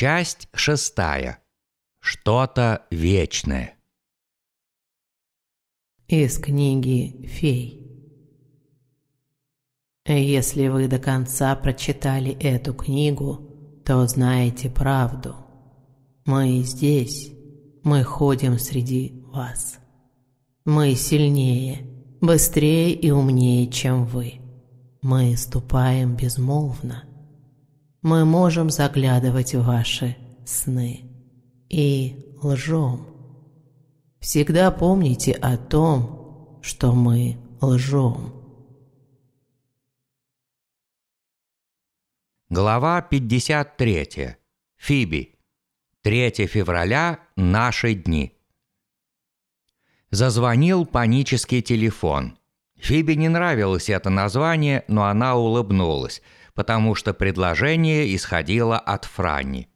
Часть шестая. Что-то вечное. Из книги «Фей». Если вы до конца прочитали эту книгу, то знаете правду. Мы здесь, мы ходим среди вас. Мы сильнее, быстрее и умнее, чем вы. Мы ступаем безмолвно. Мы можем заглядывать в ваши сны и лжем. Всегда помните о том, что мы лжем. Глава 53. Фиби. 3 февраля. Наши дни. Зазвонил панический телефон. Фиби не нравилось это название, но она улыбнулась, потому что предложение исходило от Франни.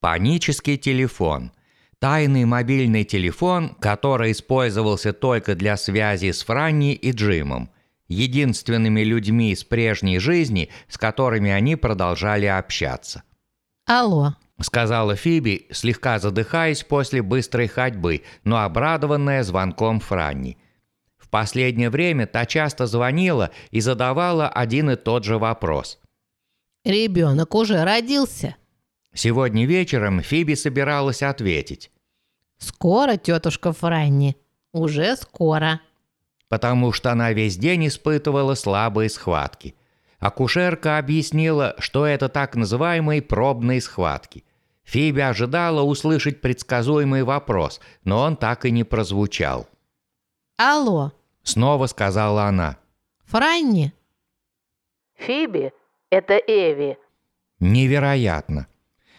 Панический телефон. Тайный мобильный телефон, который использовался только для связи с Франни и Джимом, единственными людьми из прежней жизни, с которыми они продолжали общаться. Алло. — сказала Фиби, слегка задыхаясь после быстрой ходьбы, но обрадованная звонком Франни. В последнее время та часто звонила и задавала один и тот же вопрос. «Ребенок уже родился?» Сегодня вечером Фиби собиралась ответить. «Скоро, тетушка Франни, уже скоро». Потому что она весь день испытывала слабые схватки. Акушерка объяснила, что это так называемые пробные схватки. Фиби ожидала услышать предсказуемый вопрос, но он так и не прозвучал. «Алло, Снова сказала она. Франни?» Фиби – это Эви. Невероятно.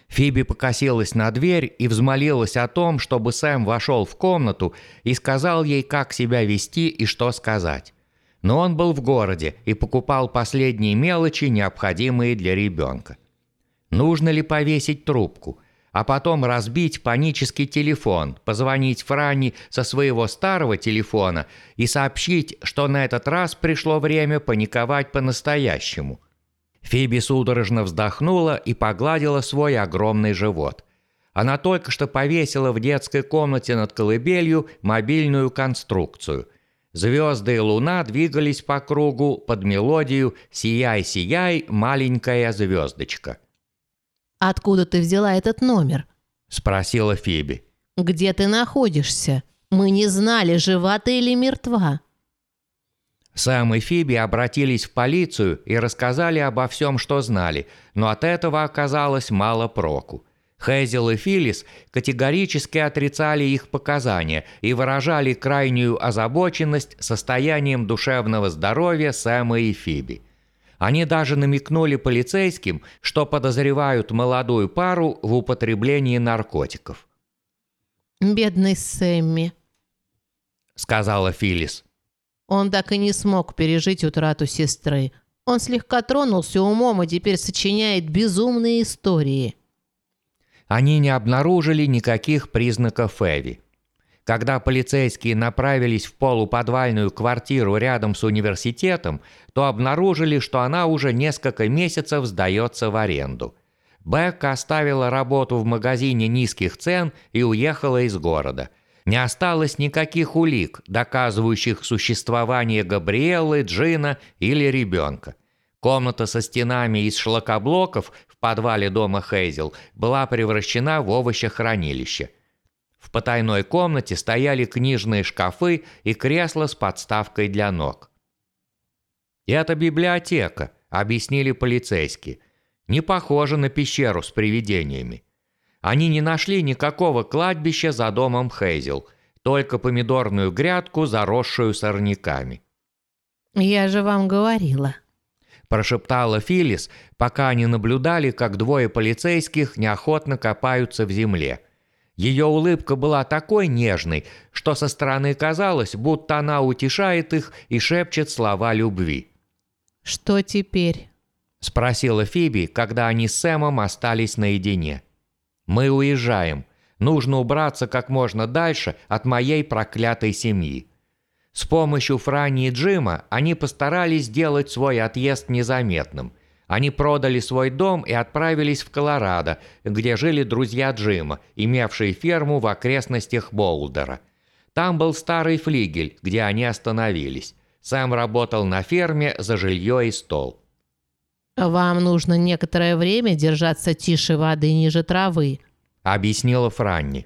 Фиби покосилась на дверь и взмолилась о том, чтобы Сэм вошел в комнату и сказал ей, как себя вести и что сказать. Но он был в городе и покупал последние мелочи, необходимые для ребенка. Нужно ли повесить трубку? А потом разбить панический телефон, позвонить Франни со своего старого телефона и сообщить, что на этот раз пришло время паниковать по-настоящему. Фиби судорожно вздохнула и погладила свой огромный живот. Она только что повесила в детской комнате над колыбелью мобильную конструкцию. Звезды и луна двигались по кругу под мелодию «Сияй, сияй, маленькая звездочка». «Откуда ты взяла этот номер? – спросила Фиби. Где ты находишься? Мы не знали, жива ты или мертва». Сэм и Фиби обратились в полицию и рассказали обо всем, что знали, но от этого оказалось мало проку. Хейзел и Филлис категорически отрицали их показания и выражали крайнюю озабоченность состоянием душевного здоровья Сэма и Фиби. Они даже намекнули полицейским, что подозревают молодую пару в употреблении наркотиков. «Бедный Сэмми. – сказала Филлис. Он так и не смог пережить утрату сестры. Он слегка тронулся умом и теперь сочиняет безумные истории». Они не обнаружили никаких признаков Эви. Когда полицейские направились в полуподвальную квартиру рядом с университетом, то обнаружили, что она уже несколько месяцев сдается в аренду. Бекка оставила работу в магазине низких цен и уехала из города. Не осталось никаких улик, доказывающих существование Габриэлы, Джина или ребенка. Комната со стенами из шлакоблоков в подвале дома Хейзел была превращена в овощехранилище. В потайной комнате стояли книжные шкафы и кресло с подставкой для ног. «Это библиотека», — объяснили полицейские. «Не похоже на пещеру с привидениями». Они не нашли никакого кладбища за домом Хейзел, только помидорную грядку, заросшую сорняками. «Я же вам говорила», – прошептала Филлис, пока они наблюдали, как двое полицейских неохотно копаются в земле – ее улыбка была такой нежной, что со стороны казалось, будто она утешает их и шепчет слова любви. «Что теперь?» – спросила Фиби, когда они с Сэмом остались наедине. «Мы уезжаем. Нужно убраться как можно дальше от моей проклятой семьи». С помощью Франи и Джима они постарались сделать свой отъезд незаметным. Они продали свой дом и отправились в Колорадо, где жили друзья Джима, имевшие ферму в окрестностях Болдера. Там был старый флигель, где они остановились. Сам работал на ферме за жилье и стол. «Вам нужно некоторое время держаться тише воды ниже травы», – объяснила Франни.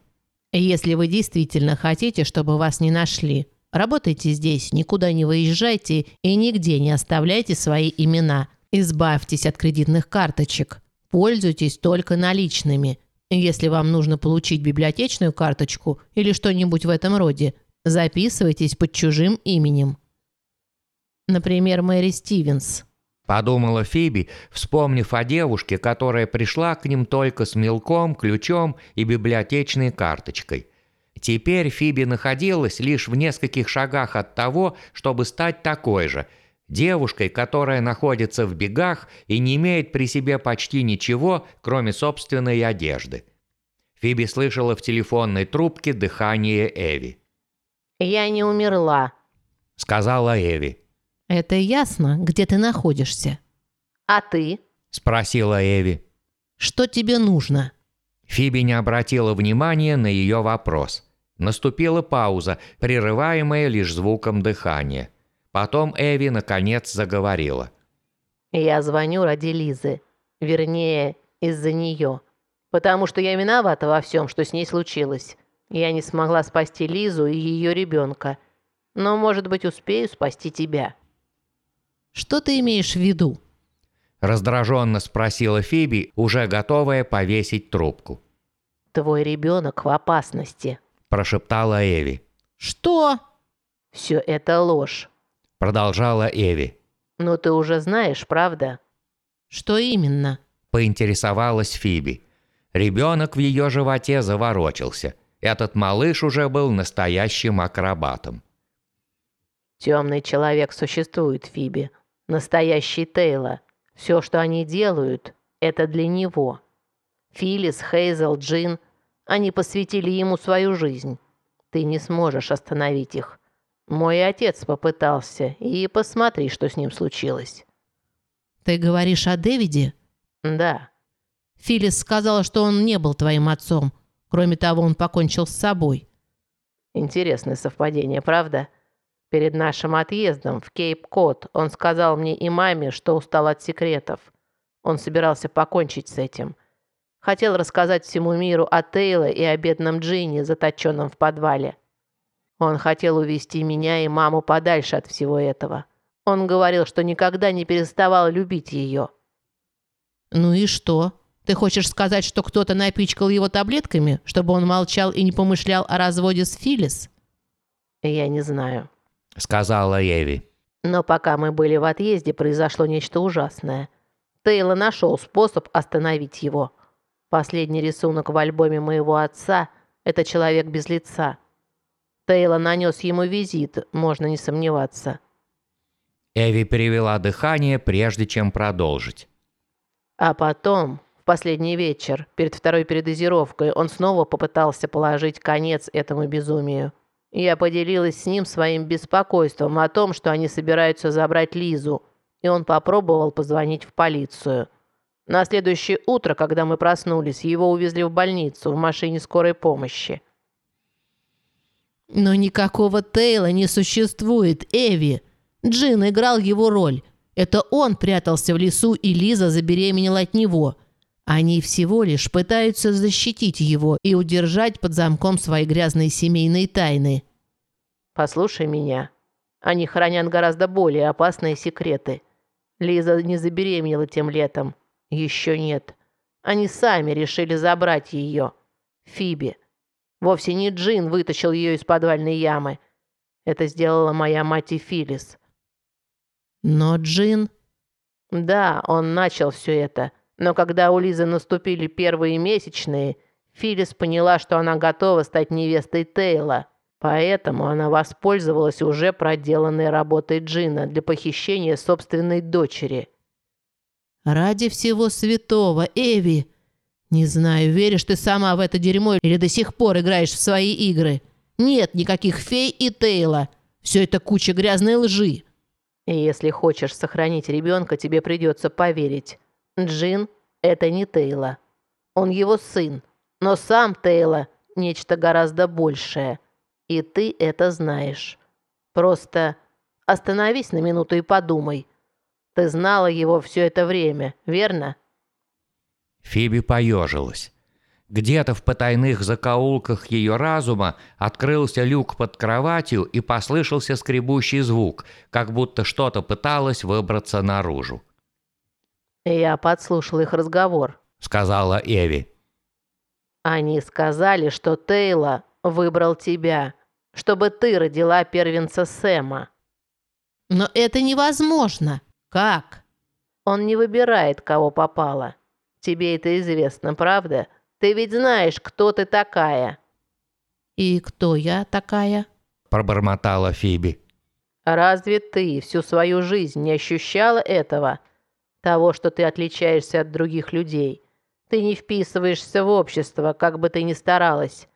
«Если вы действительно хотите, чтобы вас не нашли, работайте здесь, никуда не выезжайте и нигде не оставляйте свои имена. Избавьтесь от кредитных карточек. Пользуйтесь только наличными. Если вам нужно получить библиотечную карточку или что-нибудь в этом роде, записывайтесь под чужим именем. Например, Мэри Стивенс. Подумала Фиби, вспомнив о девушке, которая пришла к ним только с мелком, ключом и библиотечной карточкой. Теперь Фиби находилась лишь в нескольких шагах от того, чтобы стать такой же – девушкой, которая находится в бегах и не имеет при себе почти ничего, кроме собственной одежды. Фиби слышала в телефонной трубке дыхание Эви. «Я не умерла», — сказала Эви. «Это ясно, где ты находишься». «А ты?» — спросила Эви. «Что тебе нужно?» Фиби не обратила внимания на ее вопрос. Наступила пауза, прерываемая лишь звуком дыхания. Потом Эви наконец заговорила. «Я звоню ради Лизы. Вернее, из-за нее. Потому что я виновата во всем, что с ней случилось. Я не смогла спасти Лизу и ее ребенка. Но, может быть, успею спасти тебя». «Что ты имеешь в виду?» Раздраженно спросила Фиби, уже готовая повесить трубку. «Твой ребенок в опасности», – прошептала Эви. «Что?» «Все это ложь продолжала Эви. «Ну ты уже знаешь, правда?» «Что именно?» – поинтересовалась Фиби. Ребенок в ее животе заворочился. Этот малыш уже был настоящим акробатом. «Темный человек существует, Фиби. Настоящий Тейла. Все, что они делают, это для него. Филис, Хейзел, Джин – они посвятили ему свою жизнь. Ты не сможешь остановить их. Мой отец попытался, и посмотри, что с ним случилось». «Ты говоришь о Дэвиде?» «Да». Филлис сказала, что он не был твоим отцом. Кроме того, он покончил с собой. Интересное совпадение, правда? Перед нашим отъездом в Кейп-Кот он сказал мне и маме, что устал от секретов. Он собирался покончить с этим. Хотел рассказать всему миру о Тейле и о бедном Джинни, заточенном в подвале. Он хотел увести меня и маму подальше от всего этого. Он говорил, что никогда не переставал любить ее. «Ну и что? Ты хочешь сказать, что кто-то напичкал его таблетками, чтобы он молчал и не помышлял о разводе с Филлис?» «Я не знаю», — сказала Эви. «Но пока мы были в отъезде, произошло нечто ужасное. Тейлор нашел способ остановить его. Последний рисунок в альбоме моего отца — это человек без лица. Тейла нанес ему визит, можно не сомневаться. Эви перевела дыхание, прежде чем продолжить. А потом, в последний вечер, перед второй передозировкой, он снова попытался положить конец этому безумию. Я поделилась с ним своим беспокойством о том, что они собираются забрать Лизу, и он попробовал позвонить в полицию. На следующее утро, когда мы проснулись, его увезли в больницу в машине скорой помощи. Но никакого Тейла не существует, Эви. Джин играл его роль. Это он прятался в лесу, и Лиза забеременела от него. Они всего лишь пытаются защитить его и удержать под замком свои грязные семейные тайны. «Послушай меня. Они хранят гораздо более опасные секреты. Лиза не забеременела тем летом. Еще нет. Они сами решили забрать ее. Фиби. Вовсе не Джин вытащил ее из подвальной ямы. Это сделала моя мать и Филис. Но Джин... Да, он начал все это. Но когда у Лизы наступили первые месячные, Филис поняла, что она готова стать невестой Тейла. Поэтому она воспользовалась уже проделанной работой Джина для похищения собственной дочери. «Ради всего святого, Эви!» «Не знаю, веришь ты сама в это дерьмо или до сих пор играешь в свои игры. Нет никаких фей и Тейла. Все это куча грязной лжи». И если хочешь сохранить ребенка, тебе придется поверить. Джин — это не Тейла. Он его сын. Но сам Тейла — нечто гораздо большее. И ты это знаешь. Просто остановись на минуту и подумай. Ты знала его все это время, верно? Фиби поежилась. Где-то в потайных закоулках ее разума открылся люк под кроватью и послышался скребущий звук, как будто что-то пыталось выбраться наружу. «Я подслушал их разговор», — сказала Эви. «Они сказали, что Тейла выбрал тебя, чтобы ты родила первенца Сэма». «Но это невозможно. Как?» «Он не выбирает, кого попало. Тебе это известно, правда?» Ты ведь знаешь, кто ты такая». «И кто я такая?» – пробормотала Фиби. «Разве ты всю свою жизнь не ощущала этого? Того, что ты отличаешься от других людей? Ты не вписываешься в общество, как бы ты ни старалась.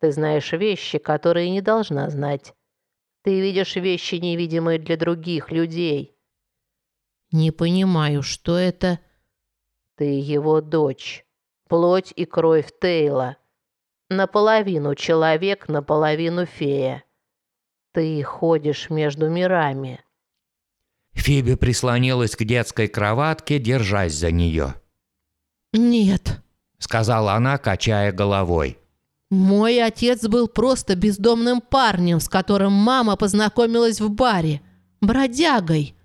Ты знаешь вещи, которые не должна знать. Ты видишь вещи, невидимые для других людей». «Не понимаю, что это...» «Ты его дочь» плоть и кровь Тейла. Наполовину человек, наполовину фея. Ты ходишь между мирами». Фиби прислонилась к детской кроватке, держась за нее. «Нет», — сказала она, качая головой. «Мой отец был просто бездомным парнем, с которым мама познакомилась в баре. Бродягой.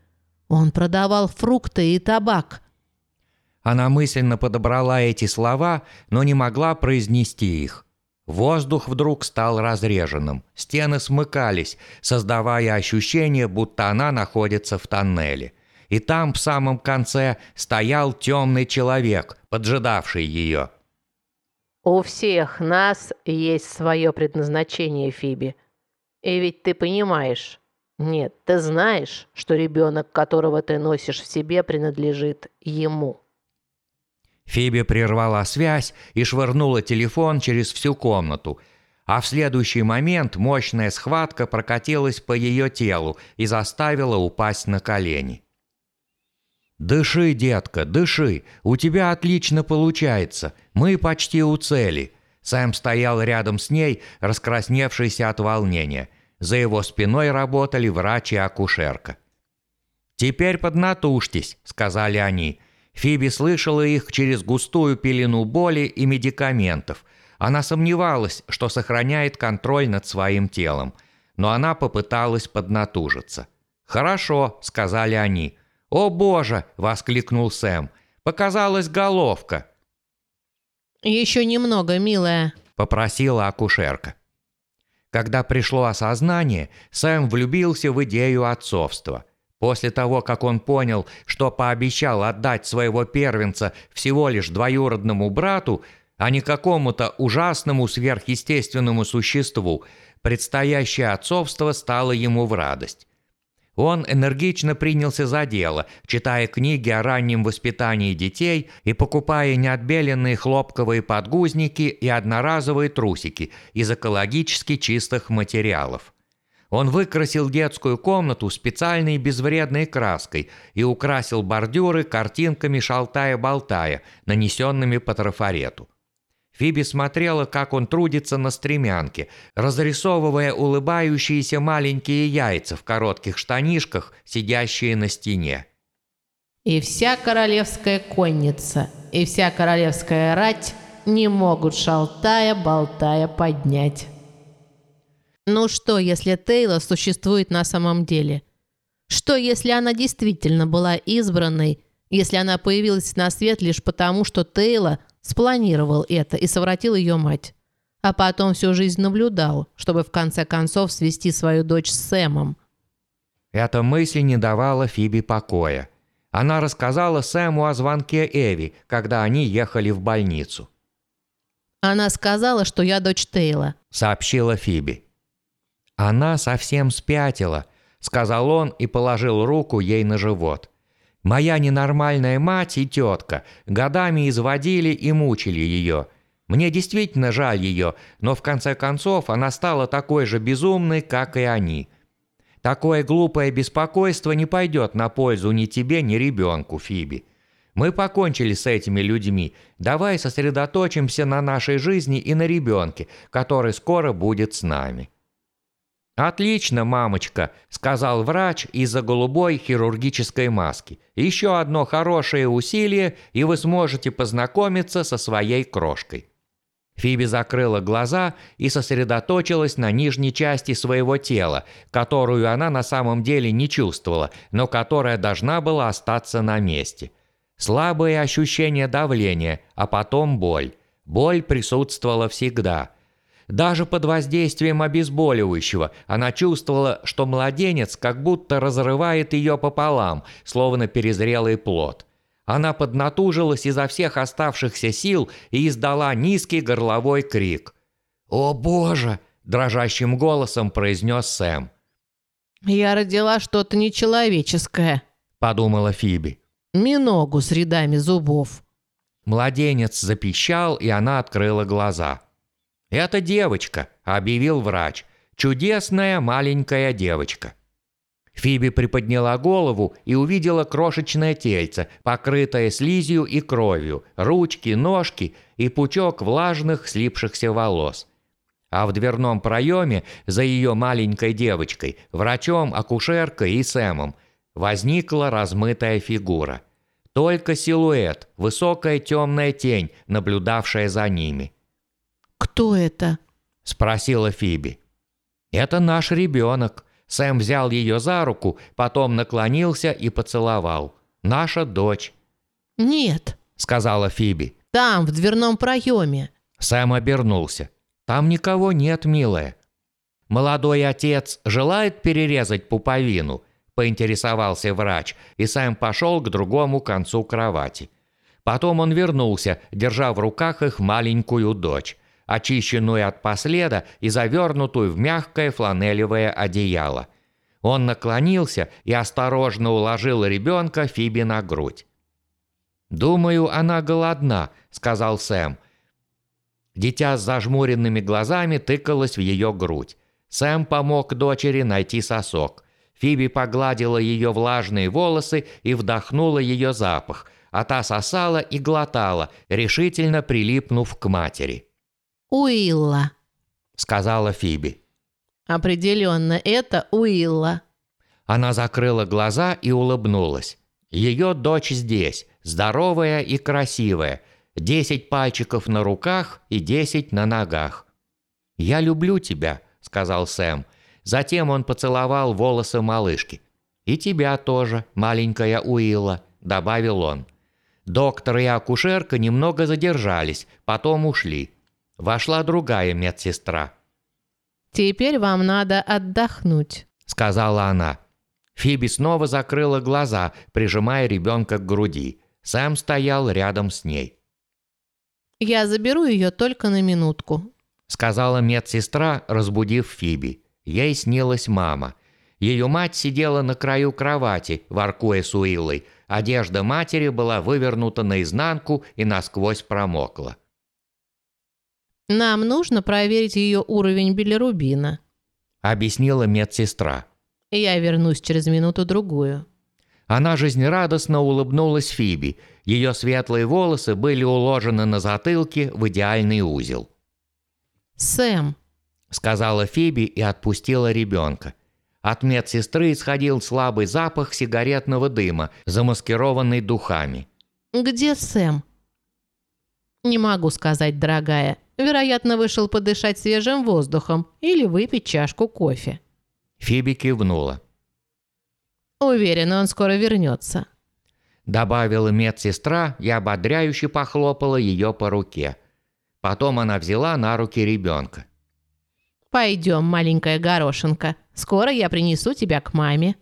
Он продавал фрукты и табак. Она мысленно подобрала эти слова, но не могла произнести их. Воздух вдруг стал разреженным, стены смыкались, создавая ощущение, будто она находится в тоннеле. И там, в самом конце, стоял темный человек, поджидавший ее. «У всех нас есть свое предназначение, Фиби. И ведь ты понимаешь, нет, ты знаешь, что ребенок, которого ты носишь в себе, принадлежит ему». Фиби прервала связь и швырнула телефон через всю комнату. А в следующий момент мощная схватка прокатилась по ее телу и заставила упасть на колени. «Дыши, детка, дыши, у тебя отлично получается, мы почти у цели». Сэм стоял рядом с ней, раскрасневшийся от волнения. За его спиной работали врач и акушерка. «Теперь поднатужьтесь», — сказали они. Фиби слышала их через густую пелену боли и медикаментов. Она сомневалась, что сохраняет контроль над своим телом, но она попыталась поднатужиться. «Хорошо», — сказали они. «О боже!» — воскликнул Сэм. «Показалась головка». «Еще немного, милая», — попросила акушерка. Когда пришло осознание, Сэм влюбился в идею отцовства. После того, как он понял, что пообещал отдать своего первенца всего лишь двоюродному брату, а не какому-то ужасному сверхъестественному существу, предстоящее отцовство стало ему в радость. Он энергично принялся за дело, читая книги о раннем воспитании детей и покупая неотбеленные хлопковые подгузники и одноразовые трусики из экологически чистых материалов. Он выкрасил детскую комнату специальной безвредной краской и украсил бордюры картинками шалтая-болтая, нанесенными по трафарету. Фиби смотрела, как он трудится на стремянке, разрисовывая улыбающиеся маленькие яйца в коротких штанишках, сидящие на стене. «И вся королевская конница, и вся королевская рать не могут шалтая-болтая поднять». Ну что, если Тейла существует на самом деле? Что, если она действительно была избранной, если она появилась на свет лишь потому, что Тейла спланировал это и совратил ее мать, а потом всю жизнь наблюдал, чтобы в конце концов свести свою дочь с Сэмом? Эта мысль не давала Фиби покоя. Она рассказала Сэму о звонке Эви, когда они ехали в больницу. «Она сказала, что я дочь Тейла», — сообщила Фиби. «Она совсем спятила», — сказал он и положил руку ей на живот. «Моя ненормальная мать и тетка годами изводили и мучили ее. Мне действительно жаль ее, но в конце концов она стала такой же безумной, как и они. Такое глупое беспокойство не пойдет на пользу ни тебе, ни ребенку, Фиби. Мы покончили с этими людьми. Давай сосредоточимся на нашей жизни и на ребенке, который скоро будет с нами». «Отлично, мамочка», – сказал врач из-за голубой хирургической маски. «Еще одно хорошее усилие, и вы сможете познакомиться со своей крошкой». Фиби закрыла глаза и сосредоточилась на нижней части своего тела, которую она на самом деле не чувствовала, но которая должна была остаться на месте. Слабое ощущение давления, а потом боль. Боль присутствовала всегда – даже под воздействием обезболивающего она чувствовала, что младенец как будто разрывает ее пополам, словно перезрелый плод. Она поднатужилась изо всех оставшихся сил и издала низкий горловой крик. «О боже!» – дрожащим голосом произнес Сэм. «Я родила что-то нечеловеческое», – подумала Фиби. «Миногу с рядами зубов». Младенец запищал, и она открыла глаза – «Это девочка», – объявил врач. «Чудесная маленькая девочка». Фиби приподняла голову и увидела крошечное тельце, покрытое слизью и кровью, ручки, ножки и пучок влажных слипшихся волос. А в дверном проеме за ее маленькой девочкой, врачом, акушеркой и Сэмом, возникла размытая фигура. Только силуэт, высокая темная тень, наблюдавшая за ними – «Кто это?» – спросила Фиби. «Это наш ребенок». Сэм взял ее за руку, потом наклонился и поцеловал. «Наша дочь». «Нет», – сказала Фиби. «Там, в дверном проеме». Сэм обернулся. «Там никого нет, милая». «Молодой отец желает перерезать пуповину?» – поинтересовался врач, и Сэм пошел к другому концу кровати. Потом он вернулся, держа в руках их маленькую дочь очищенную от последа и завернутую в мягкое фланелевое одеяло. Он наклонился и осторожно уложил ребенка Фиби на грудь. «Думаю, она голодна», — сказал Сэм. Дитя с зажмуренными глазами тыкалось в ее грудь. Сэм помог дочери найти сосок. Фиби погладила ее влажные волосы и вдохнула ее запах, а та сосала и глотала, решительно прилипнув к матери. «Уилла», — сказала Фиби. «Определенно, это Уилла». Она закрыла глаза и улыбнулась. Ее дочь здесь, здоровая и красивая. Десять пальчиков на руках и десять на ногах. «Я люблю тебя», — сказал Сэм. Затем он поцеловал волосы малышки. «И тебя тоже, маленькая Уилла», — добавил он. Доктор и акушерка немного задержались, потом ушли. Вошла другая медсестра. «Теперь вам надо отдохнуть», — сказала она. Фиби снова закрыла глаза, прижимая ребенка к груди. Сэм стоял рядом с ней. «Я заберу ее только на минутку», — сказала медсестра, разбудив Фиби. Ей снилась мама. Ее мать сидела на краю кровати, воркуя с Уиллой. Одежда матери была вывернута наизнанку и насквозь промокла. «Нам нужно проверить ее уровень билирубина», — объяснила медсестра. «Я вернусь через минуту-другую». Она жизнерадостно улыбнулась Фиби. Ее светлые волосы были уложены на затылке в идеальный узел. «Сэм», — сказала Фиби и отпустила ребенка. От медсестры исходил слабый запах сигаретного дыма, замаскированный духами. «Где Сэм?» «Не могу сказать, дорогая. Вероятно, вышел подышать свежим воздухом или выпить чашку кофе». Фиби кивнула. «Уверена, он скоро вернется», — добавила медсестра и ободряюще похлопала ее по руке. Потом она взяла на руки ребенка. «Пойдем, маленькая горошинка. Скоро я принесу тебя к маме».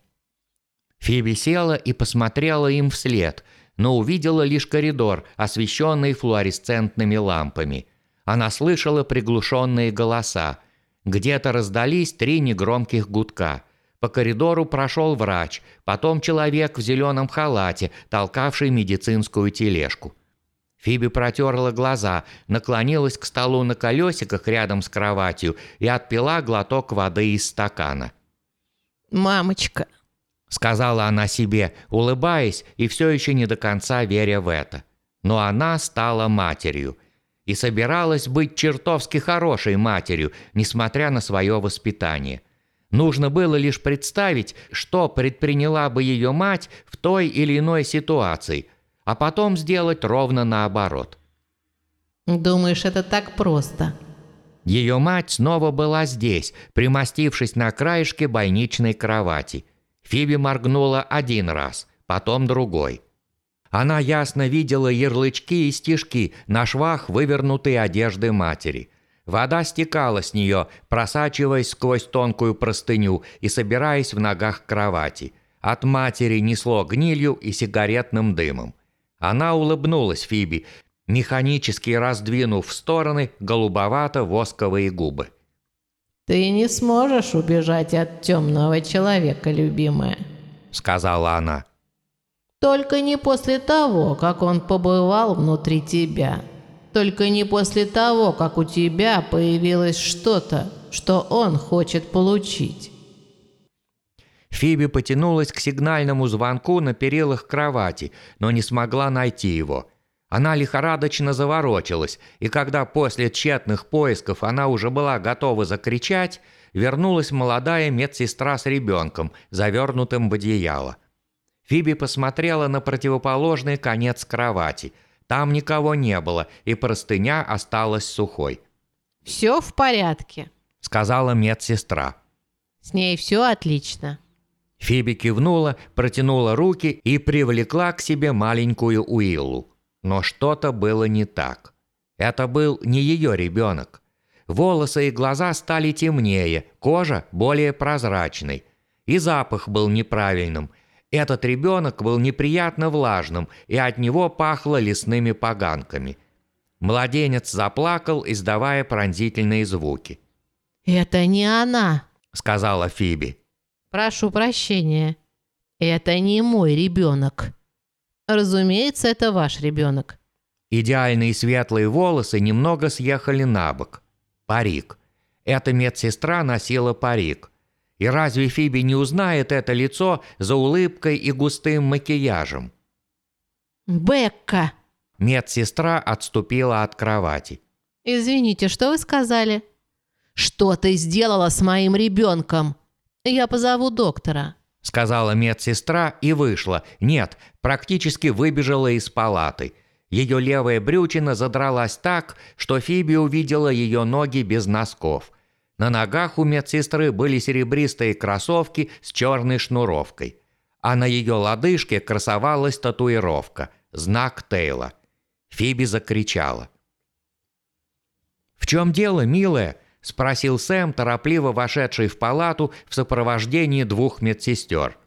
Фиби села и посмотрела им вслед, но увидела лишь коридор, освещенный флуоресцентными лампами — она слышала приглушенные голоса. Где-то раздались три негромких гудка. По коридору прошел врач, потом человек в зеленом халате, толкавший медицинскую тележку. Фиби протерла глаза, наклонилась к столу на колесиках рядом с кроватью и отпила глоток воды из стакана. «Мамочка», — сказала она себе, улыбаясь и все еще не до конца веря в это. Но она стала матерью и собиралась быть чертовски хорошей матерью, несмотря на свое воспитание. Нужно было лишь представить, что предприняла бы ее мать в той или иной ситуации, а потом сделать ровно наоборот. «Думаешь, это так просто?» Ее мать снова была здесь, примостившись на краешке больничной кровати. Фиби моргнула один раз, потом другой. Она ясно видела ярлычки и стежки на швах вывернутой одежды матери. Вода стекала с нее, просачиваясь сквозь тонкую простыню и собираясь в ногах кровати. От матери несло гнилью и сигаретным дымом. Она улыбнулась Фиби, механически раздвинув в стороны голубовато-восковые губы. «Ты не сможешь убежать от темного человека, любимая», — сказала она. «Только не после того, как он побывал внутри тебя. Только не после того, как у тебя появилось что-то, что он хочет получить». Фиби потянулась к сигнальному звонку на перилах кровати, но не смогла найти его — она лихорадочно заворочилась, и когда после тщетных поисков она уже была готова закричать, вернулась молодая медсестра с ребенком, завернутым в одеяло. Фиби посмотрела на противоположный конец кровати. Там никого не было, и простыня осталась сухой. «Все в порядке», — сказала медсестра. «С ней все отлично». Фиби кивнула, протянула руки и привлекла к себе маленькую Уиллу. Но что-то было не так. Это был не ее ребенок. Волосы и глаза стали темнее, кожа более прозрачной. И запах был неправильным. Этот ребенок был неприятно влажным, и от него пахло лесными поганками. Младенец заплакал, издавая пронзительные звуки. «Это не она», — сказала Фиби. «Прошу прощения. Это не мой ребенок». Разумеется, это ваш ребенок. Идеальные светлые волосы немного съехали на бок. Парик. Эта медсестра носила парик. И разве Фиби не узнает это лицо за улыбкой и густым макияжем? «Бекка!» Медсестра отступила от кровати. «Извините, что вы сказали?» «Что ты сделала с моим ребенком?» «Я позову доктора» сказала медсестра и вышла. Нет, практически выбежала из палаты. Ее левая брючина задралась так, что Фиби увидела ее ноги без носков. На ногах у медсестры были серебристые кроссовки с черной шнуровкой. А на ее лодыжке красовалась татуировка – знак Тейла. Фиби закричала. «В чем дело, милая?» – спросил Сэм, торопливо вошедший в палату в сопровождении двух медсестер.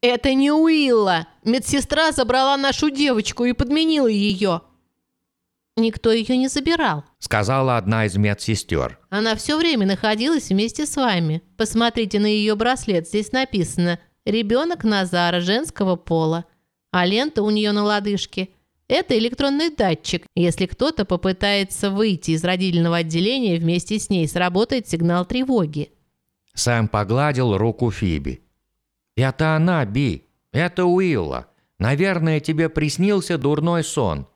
«Это не Уилла! Медсестра забрала нашу девочку и подменила ее!» «Никто ее не забирал», – сказала одна из медсестер. «Она все время находилась вместе с вами. Посмотрите на ее браслет, здесь написано «Ребенок Назара женского пола», а лента у нее на лодыжке – это электронный датчик. Если кто-то попытается выйти из родильного отделения, вместе с ней сработает сигнал тревоги. Сэм погладил руку Фиби. «Это она, Би. Это Уилла. Наверное, тебе приснился дурной сон».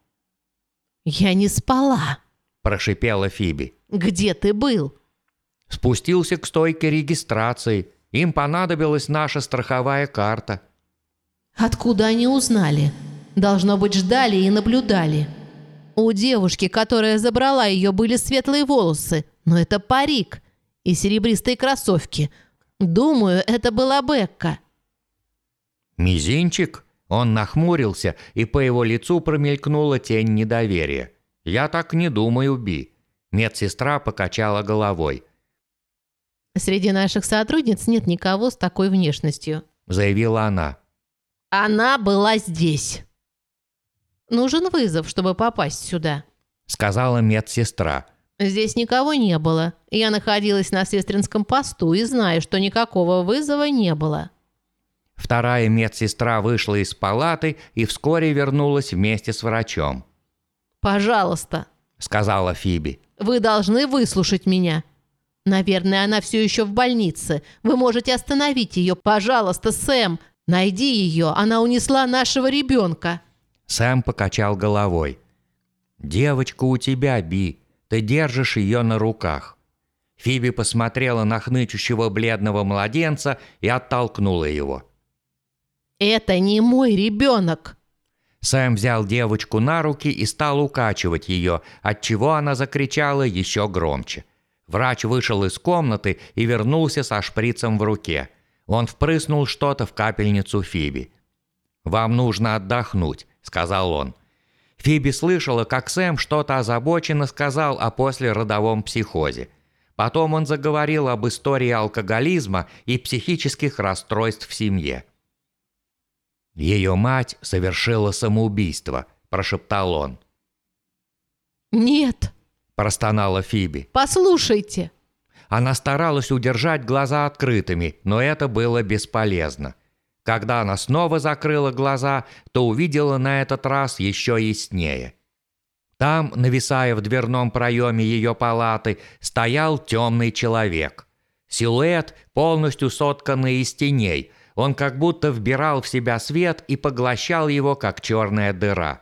«Я не спала», – прошипела Фиби. «Где ты был?» Спустился к стойке регистрации. Им понадобилась наша страховая карта. «Откуда они узнали?» Должно быть, ждали и наблюдали. У девушки, которая забрала ее, были светлые волосы, но это парик и серебристые кроссовки. Думаю, это была Бекка. «Мизинчик?» Он нахмурился, и по его лицу промелькнула тень недоверия. «Я так не думаю, Би». Медсестра покачала головой. «Среди наших сотрудниц нет никого с такой внешностью», — заявила она. «Она была здесь». Нужен вызов, чтобы попасть сюда», — сказала медсестра. «Здесь никого не было. Я находилась на сестринском посту и знаю, что никакого вызова не было». Вторая медсестра вышла из палаты и вскоре вернулась вместе с врачом. «Пожалуйста», — сказала Фиби. «Вы должны выслушать меня. Наверное, она все еще в больнице. Вы можете остановить ее. Пожалуйста, Сэм, найди ее. Она унесла нашего ребенка». Сэм покачал головой. «Девочка у тебя, Би. Ты держишь ее на руках». Фиби посмотрела на хнычущего бледного младенца и оттолкнула его. «Это не мой ребенок!» Сэм взял девочку на руки и стал укачивать ее, отчего она закричала еще громче. Врач вышел из комнаты и вернулся со шприцем в руке. Он впрыснул что-то в капельницу Фиби. «Вам нужно отдохнуть», — сказал он. Фиби слышала, как Сэм что-то озабоченно сказал о послеродовом психозе. Потом он заговорил об истории алкоголизма и психических расстройств в семье. «Ее мать совершила самоубийство», – прошептал он. «Нет», – простонала Фиби. «Послушайте». Она старалась удержать глаза открытыми, но это было бесполезно. Когда она снова закрыла глаза, то увидела на этот раз еще яснее. Там, нависая в дверном проеме ее палаты, стоял темный человек. Силуэт, полностью сотканный из теней – он как будто вбирал в себя свет и поглощал его, как черная дыра.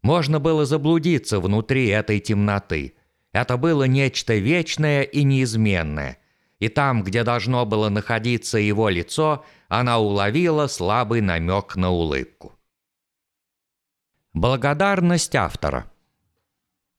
Можно было заблудиться внутри этой темноты. Это было нечто вечное и неизменное. И там, где должно было находиться его лицо, она уловила слабый намек на улыбку. Благодарность автора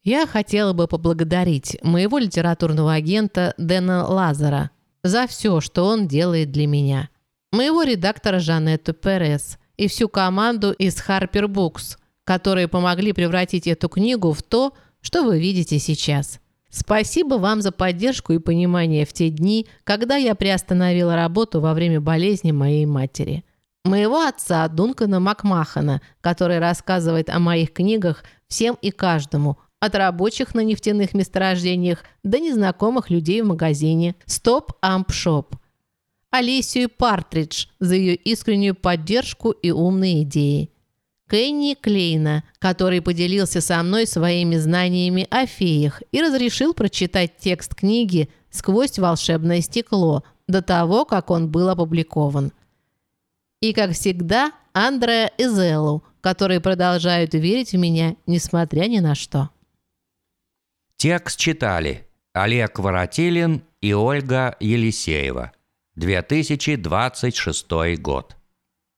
Я хотела бы поблагодарить моего литературного агента Дэна Лазара за все, что он делает для меня – моего редактора Жанетту Перес и всю команду из Harper Books, которые помогли превратить эту книгу в то, что вы видите сейчас. Спасибо вам за поддержку и понимание в те дни, когда я приостановила работу во время болезни моей матери. Моего отца Дункана Макмахана, который рассказывает о моих книгах всем и каждому, от рабочих на нефтяных месторождениях до незнакомых людей в магазине «Stop Amp Shop», Алисию Партридж за ее искреннюю поддержку и умные идеи. Кенни Клейна, который поделился со мной своими знаниями о феях и разрешил прочитать текст книги «Сквозь волшебное стекло» до того, как он был опубликован. И, как всегда, Андреа и Зеллу, которые продолжают верить в меня, несмотря ни на что. Текст читали Олег Воротилин и Ольга Елисеева. 2026 год.